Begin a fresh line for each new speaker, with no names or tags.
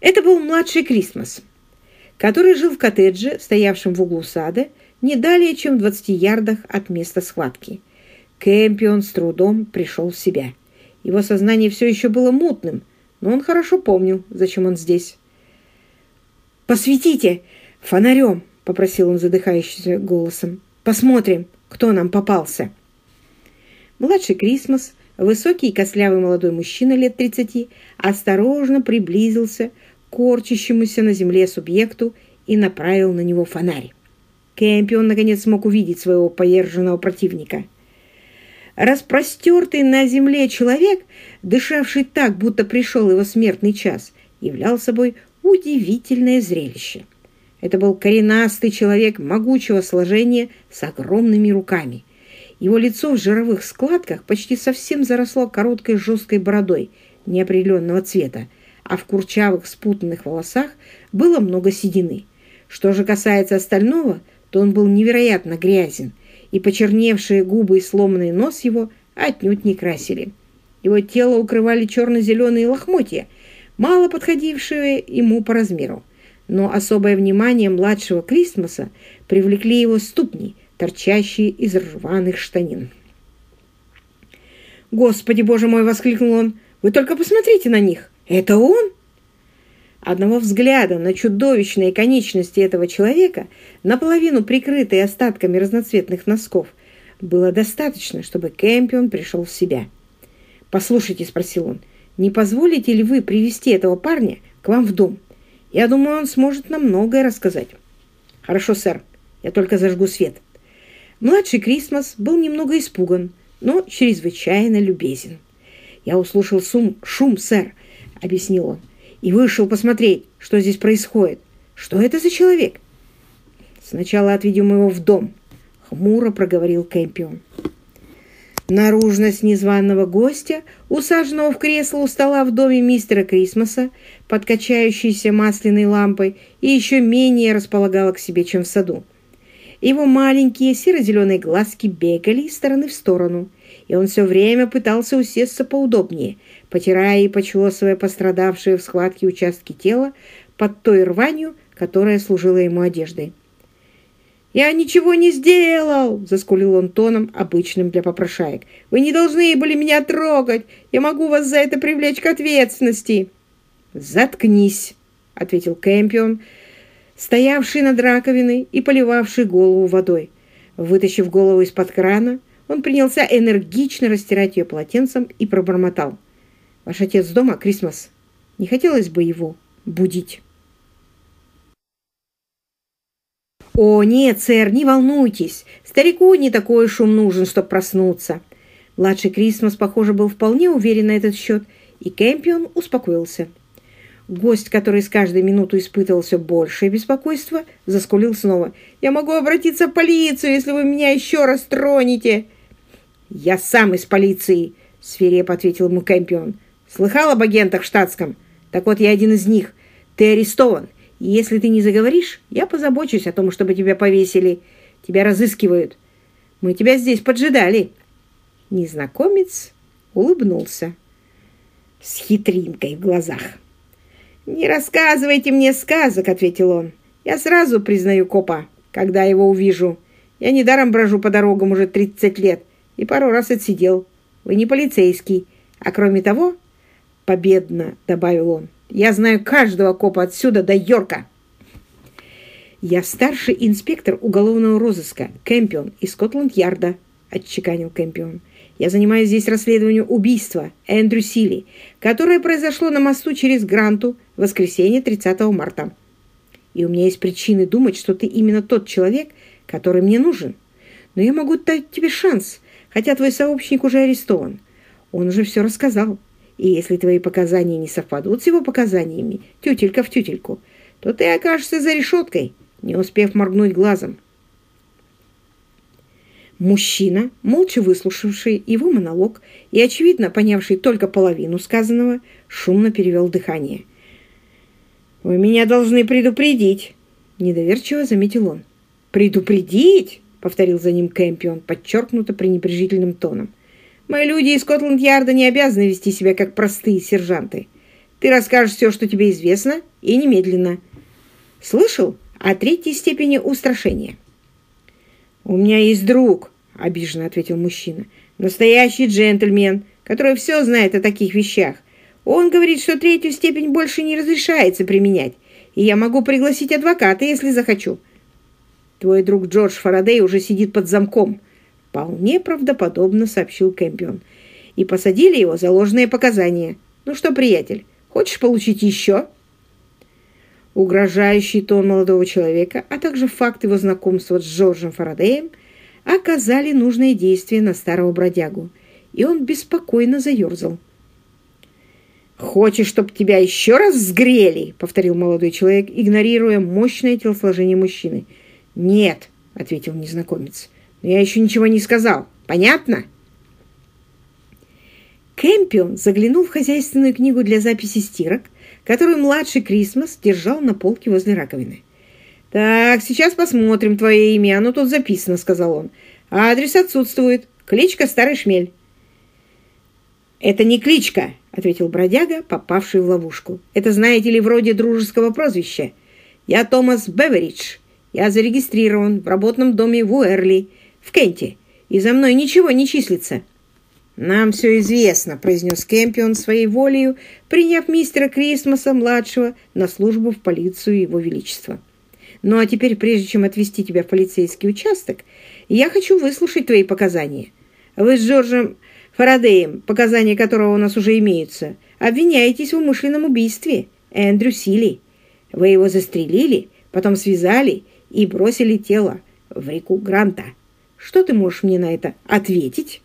Это был младший Крисмас, который жил в коттедже, стоявшем в углу сада, не далее, чем в 20 ярдах от места схватки. Кэмпион с трудом пришел в себя. Его сознание все еще было мутным, но он хорошо помнил, зачем он здесь. «Посветите фонарем!» — попросил он задыхающимся голосом. «Посмотрим, кто нам попался!» Младший Крисмас, высокий и костлявый молодой мужчина лет тридцати, осторожно приблизился корчащемуся на земле субъекту и направил на него фонарь. Кэмпион наконец смог увидеть своего поверженного противника. Распростертый на земле человек, дышавший так, будто пришел его смертный час, являл собой удивительное зрелище. Это был коренастый человек могучего сложения с огромными руками. Его лицо в жировых складках почти совсем заросло короткой жесткой бородой неопределенного цвета, а в курчавых спутанных волосах было много седины. Что же касается остального, то он был невероятно грязен, и почерневшие губы и сломанный нос его отнюдь не красили. Его тело укрывали черно-зеленые лохмотья, мало подходившие ему по размеру. Но особое внимание младшего Кристмаса привлекли его ступни, торчащие из рваных штанин. «Господи, боже мой!» — воскликнул он. «Вы только посмотрите на них! Это он?» Одного взгляда на чудовищные конечности этого человека, наполовину прикрытые остатками разноцветных носков, было достаточно, чтобы Кэмпион пришел в себя. «Послушайте», — спросил он, — «не позволите ли вы привести этого парня к вам в дом? Я думаю, он сможет нам многое рассказать». «Хорошо, сэр. Я только зажгу свет». Младший Крисмас был немного испуган, но чрезвычайно любезен. «Я услышал шум, шум, сэр», — объяснил он и вышел посмотреть, что здесь происходит. Что это за человек? Сначала отведем его в дом, хмуро проговорил Кэмпион. Наружность незваного гостя, усаженного в кресло у стола в доме мистера Крисмоса, под качающейся масляной лампой, и еще менее располагала к себе, чем в саду. Его маленькие серо-зеленые глазки бегали из стороны в сторону, и он все время пытался усесться поудобнее, потирая и почесывая пострадавшие в схватке участки тела под той рванью, которая служила ему одеждой. «Я ничего не сделал!» — заскулил он тоном, обычным для попрошаек. «Вы не должны были меня трогать! Я могу вас за это привлечь к ответственности!» «Заткнись!» — ответил Кэмпион, стоявший над раковиной и поливавший голову водой. Вытащив голову из-под крана, он принялся энергично растирать ее полотенцем и пробормотал — Ваш отец дома, Крисмас? Не хотелось бы его будить?» «О, нет, сэр, не волнуйтесь. Старику не такой шум нужен, чтобы проснуться». Младший Крисмас, похоже, был вполне уверен на этот счет, и Кэмпион успокоился. Гость, который с каждой минутой испытывал все большее беспокойство, заскулил снова. «Я могу обратиться в полицию, если вы меня еще раз тронете!» «Я сам из полиции!» — свирепо ответил ему Кэмпион. Слыхал об агентах штатском? Так вот, я один из них. Ты арестован. И если ты не заговоришь, я позабочусь о том, чтобы тебя повесили. Тебя разыскивают. Мы тебя здесь поджидали. Незнакомец улыбнулся с хитринкой в глазах. «Не рассказывайте мне сказок», — ответил он. «Я сразу признаю копа, когда его увижу. Я недаром брожу по дорогам уже 30 лет и пару раз отсидел. Вы не полицейский, а кроме того, победно добавил он. «Я знаю каждого копа отсюда до Йорка!» «Я старший инспектор уголовного розыска Кэмпион из Скотланд-Ярда», — отчеканил Кэмпион. «Я занимаюсь здесь расследованием убийства Эндрю Силли, которое произошло на мосту через Гранту в воскресенье 30 марта. И у меня есть причины думать, что ты именно тот человек, который мне нужен. Но я могу дать тебе шанс, хотя твой сообщник уже арестован. Он уже все рассказал. И если твои показания не совпадут с его показаниями, тютелька в тютельку, то ты окажешься за решеткой, не успев моргнуть глазом. Мужчина, молча выслушавший его монолог и, очевидно, понявший только половину сказанного, шумно перевел дыхание. «Вы меня должны предупредить!» – недоверчиво заметил он. «Предупредить?» – повторил за ним Кэмпион, подчеркнуто пренебрежительным тоном. Мои люди из Скотланд-Ярда не обязаны вести себя как простые сержанты. Ты расскажешь все, что тебе известно, и немедленно. Слышал о третьей степени устрашения? «У меня есть друг», — обиженно ответил мужчина. «Настоящий джентльмен, который все знает о таких вещах. Он говорит, что третью степень больше не разрешается применять, и я могу пригласить адвоката, если захочу. Твой друг Джордж Фарадей уже сидит под замком», — вполне правдоподобно сообщил Кэмпион. «И посадили его за ложные показания. Ну что, приятель, хочешь получить еще?» Угрожающий тон молодого человека, а также факт его знакомства с Джорджем Фарадеем оказали нужное действие на старого бродягу, и он беспокойно заерзал. «Хочешь, чтобы тебя еще раз сгрели?» — повторил молодой человек, игнорируя мощное телосложение мужчины. «Нет», — ответил незнакомец, — «но я еще ничего не сказал. Понятно?» Кэмпион заглянул в хозяйственную книгу для записи стирок — которую младший Крисмас держал на полке возле раковины. «Так, сейчас посмотрим твое имя. Оно тут записано», — сказал он. «А адрес отсутствует. Кличка Старый Шмель». «Это не кличка», — ответил бродяга, попавший в ловушку. «Это, знаете ли, вроде дружеского прозвища. Я Томас Беверидж. Я зарегистрирован в работном доме в Уэрли, в Кенте, и за мной ничего не числится. «Нам все известно», — произнес Кэмпион своей волею, приняв мистера Крисмаса-младшего на службу в полицию Его Величества. «Ну а теперь, прежде чем отвезти тебя в полицейский участок, я хочу выслушать твои показания. Вы с Джорджем Фарадеем, показания которого у нас уже имеются, обвиняетесь в умышленном убийстве Эндрю Сили. Вы его застрелили, потом связали и бросили тело в реку Гранта. Что ты можешь мне на это ответить?»